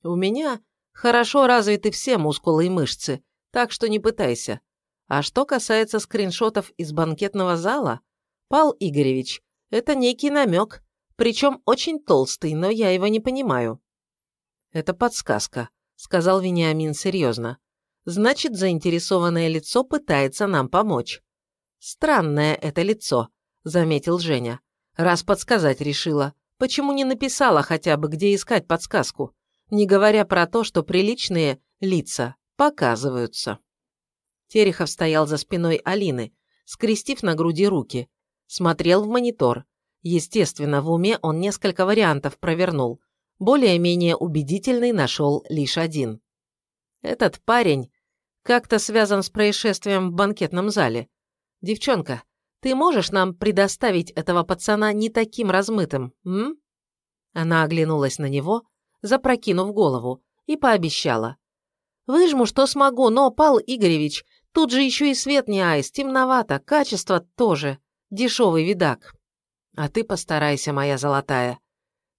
У меня хорошо развиты все мускулы и мышцы, так что не пытайся. А что касается скриншотов из банкетного зала, Пал Игоревич, это некий намек, причем очень толстый, но я его не понимаю. Это подсказка, сказал Вениамин серьезно. Значит, заинтересованное лицо пытается нам помочь. Странное это лицо, – заметил Женя. «Раз подсказать решила, почему не написала хотя бы, где искать подсказку, не говоря про то, что приличные лица показываются?» Терехов стоял за спиной Алины, скрестив на груди руки, смотрел в монитор. Естественно, в уме он несколько вариантов провернул. Более-менее убедительный нашел лишь один. Этот парень как-то связан с происшествием в банкетном зале. Девчонка, ты можешь нам предоставить этого пацана не таким размытым, м?» Она оглянулась на него, запрокинув голову, и пообещала. «Выжму, что смогу, но, Пал Игоревич, тут же еще и свет не айс, темновато, качество тоже, дешевый видак. А ты постарайся, моя золотая.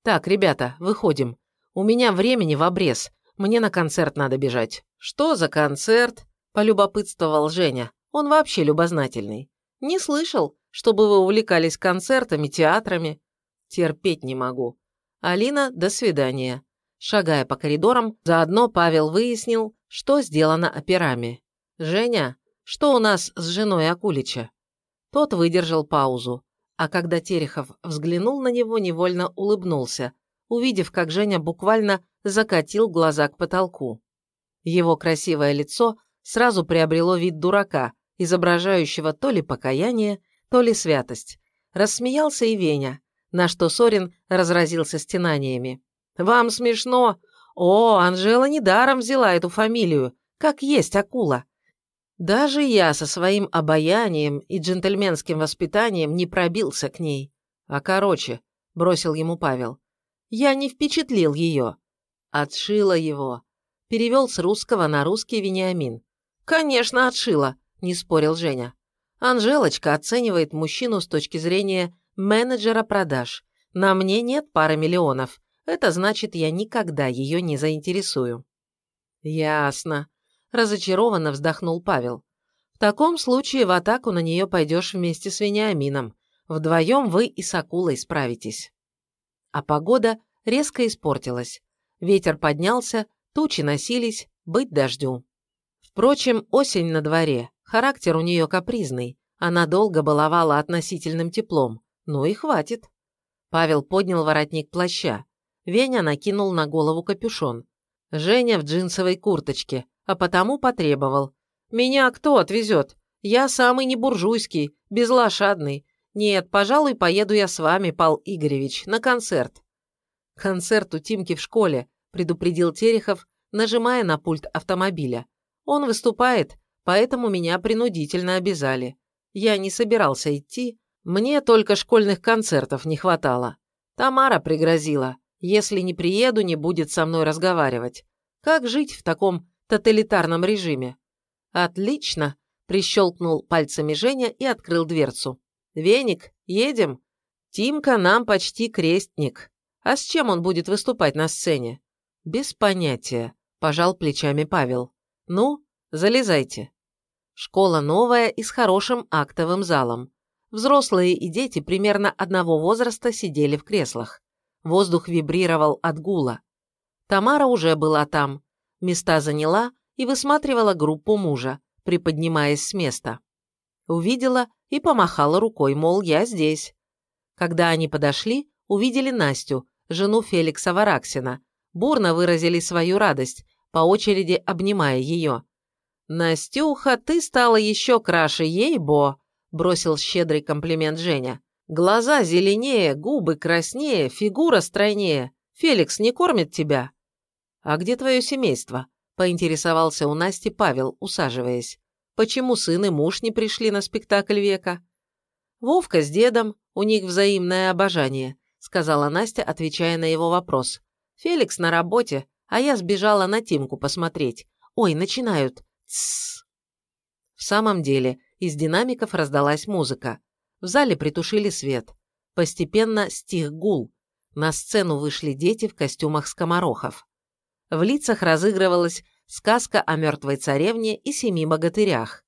Так, ребята, выходим. У меня времени в обрез, мне на концерт надо бежать». «Что за концерт?» – полюбопытствовал Женя. Он вообще любознательный. Не слышал, чтобы вы увлекались концертами, театрами. Терпеть не могу. Алина, до свидания. Шагая по коридорам, заодно Павел выяснил, что сделано операми. «Женя, что у нас с женой Акулича?» Тот выдержал паузу, а когда Терехов взглянул на него, невольно улыбнулся, увидев, как Женя буквально закатил глаза к потолку. Его красивое лицо сразу приобрело вид дурака, изображающего то ли покаяние, то ли святость. Рассмеялся и Веня, на что Сорин разразился стенаниями. «Вам смешно? О, Анжела недаром взяла эту фамилию, как есть акула. Даже я со своим обаянием и джентльменским воспитанием не пробился к ней. А короче, бросил ему Павел, я не впечатлил ее. Отшила его. Перевел с русского на русский Вениамин. Конечно, отшила не спорил Женя. Анжелочка оценивает мужчину с точки зрения менеджера продаж. На мне нет пары миллионов. Это значит, я никогда ее не заинтересую. Ясно. Разочарованно вздохнул Павел. В таком случае в атаку на нее пойдешь вместе с Вениамином. Вдвоем вы и с акулой справитесь. А погода резко испортилась. Ветер поднялся, тучи носились, быть дождю. Впрочем, осень на дворе, Характер у нее капризный, она долго баловала относительным теплом. Ну и хватит. Павел поднял воротник плаща. Веня накинул на голову капюшон. Женя в джинсовой курточке, а потому потребовал. «Меня кто отвезет? Я самый не буржуйский, безлошадный. Нет, пожалуй, поеду я с вами, Пал Игоревич, на концерт». «Концерт у Тимки в школе», – предупредил Терехов, нажимая на пульт автомобиля. «Он выступает, поэтому меня принудительно обязали. Я не собирался идти, мне только школьных концертов не хватало. Тамара пригрозила, если не приеду, не будет со мной разговаривать. Как жить в таком тоталитарном режиме? Отлично, прищелкнул пальцами Женя и открыл дверцу. Веник, едем? Тимка нам почти крестник. А с чем он будет выступать на сцене? Без понятия, Пожал плечами Павел. Ну, залезайте. Школа новая и с хорошим актовым залом. Взрослые и дети примерно одного возраста сидели в креслах. Воздух вибрировал от гула. Тамара уже была там. Места заняла и высматривала группу мужа, приподнимаясь с места. Увидела и помахала рукой, мол, я здесь. Когда они подошли, увидели Настю, жену Феликса Вараксина, бурно выразили свою радость, по очереди обнимая ее. «Настюха, ты стала еще краше, ей-бо!» – бросил щедрый комплимент Женя. «Глаза зеленее, губы краснее, фигура стройнее. Феликс не кормит тебя?» «А где твое семейство?» – поинтересовался у Насти Павел, усаживаясь. «Почему сын и муж не пришли на спектакль века?» «Вовка с дедом, у них взаимное обожание», – сказала Настя, отвечая на его вопрос. «Феликс на работе, а я сбежала на Тимку посмотреть. Ой, начинают. Тссс. В самом деле, из динамиков раздалась музыка. В зале притушили свет. Постепенно стих гул. На сцену вышли дети в костюмах скоморохов. В лицах разыгрывалась сказка о мертвой царевне и семи богатырях.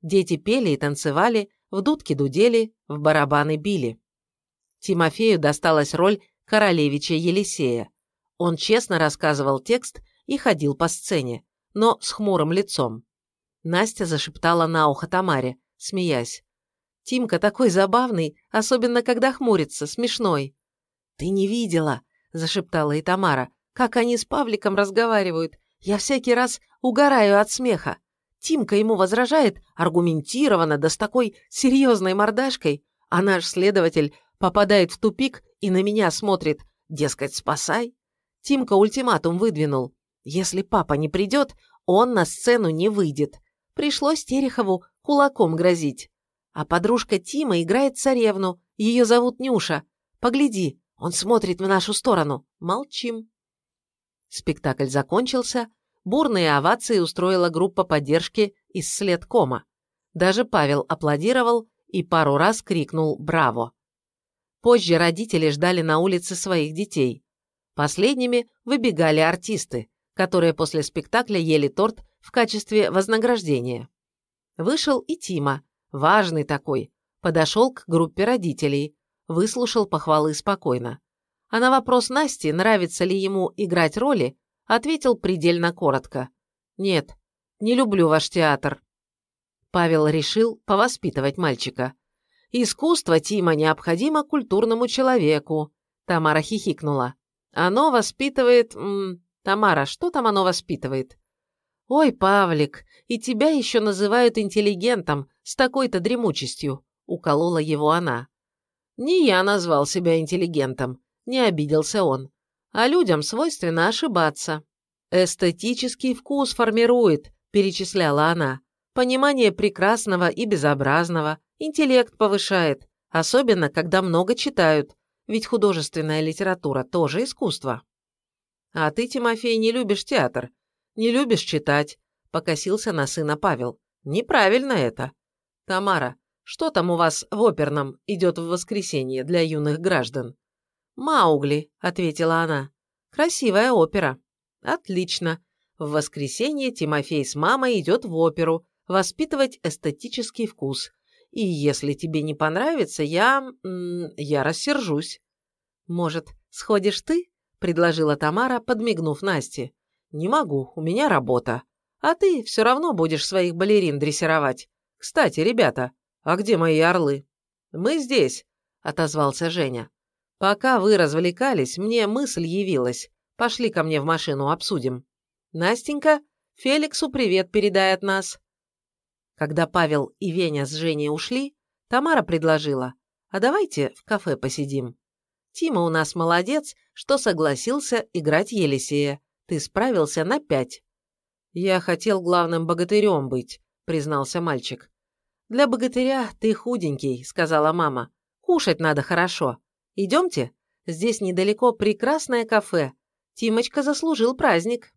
Дети пели и танцевали, в дудки дудели, в барабаны били. Тимофею досталась роль королевича Елисея. Он честно рассказывал текст и ходил по сцене, но с хмурым лицом. Настя зашептала на ухо Тамаре, смеясь. «Тимка такой забавный, особенно когда хмурится, смешной». «Ты не видела», – зашептала и Тамара, – «как они с Павликом разговаривают. Я всякий раз угораю от смеха. Тимка ему возражает аргументированно, да с такой серьезной мордашкой, а наш следователь попадает в тупик и на меня смотрит, дескать, спасай. Тимка ультиматум выдвинул. Если папа не придет, он на сцену не выйдет. Пришлось Терехову кулаком грозить. А подружка Тима играет царевну, ее зовут Нюша. Погляди, он смотрит в нашу сторону. Молчим. Спектакль закончился, бурные овации устроила группа поддержки из следкома. Даже Павел аплодировал и пару раз крикнул «Браво!». Позже родители ждали на улице своих детей. Последними выбегали артисты, которые после спектакля ели торт в качестве вознаграждения. Вышел и Тима, важный такой, подошел к группе родителей, выслушал похвалы спокойно. А на вопрос Насти, нравится ли ему играть роли, ответил предельно коротко. «Нет, не люблю ваш театр». Павел решил повоспитывать мальчика. «Искусство, Тима, необходимо культурному человеку», – Тамара хихикнула. Оно воспитывает... М Тамара, что там оно воспитывает? Ой, Павлик, и тебя еще называют интеллигентом с такой-то дремучестью, уколола его она. Не я назвал себя интеллигентом, не обиделся он. А людям свойственно ошибаться. Эстетический вкус формирует, перечисляла она. Понимание прекрасного и безобразного, интеллект повышает, особенно когда много читают, ведь художественная литература тоже искусство. А ты, Тимофей, не любишь театр, не любишь читать, покосился на сына Павел. Неправильно это. Тамара, что там у вас в оперном идет в воскресенье для юных граждан? Маугли, ответила она. Красивая опера. Отлично. В воскресенье Тимофей с мамой идет в оперу, воспитывать эстетический вкус. И если тебе не понравится, я... я рассержусь». «Может, сходишь ты?» – предложила Тамара, подмигнув Насте. «Не могу, у меня работа. А ты все равно будешь своих балерин дрессировать. Кстати, ребята, а где мои орлы?» «Мы здесь», – отозвался Женя. «Пока вы развлекались, мне мысль явилась. Пошли ко мне в машину, обсудим. Настенька, Феликсу привет передай от нас». Когда Павел и Веня с Женей ушли, Тамара предложила, а давайте в кафе посидим. Тима у нас молодец, что согласился играть Елисея. Ты справился на пять. Я хотел главным богатырем быть, признался мальчик. Для богатыря ты худенький, сказала мама. Кушать надо хорошо. Идемте, здесь недалеко прекрасное кафе. Тимочка заслужил праздник.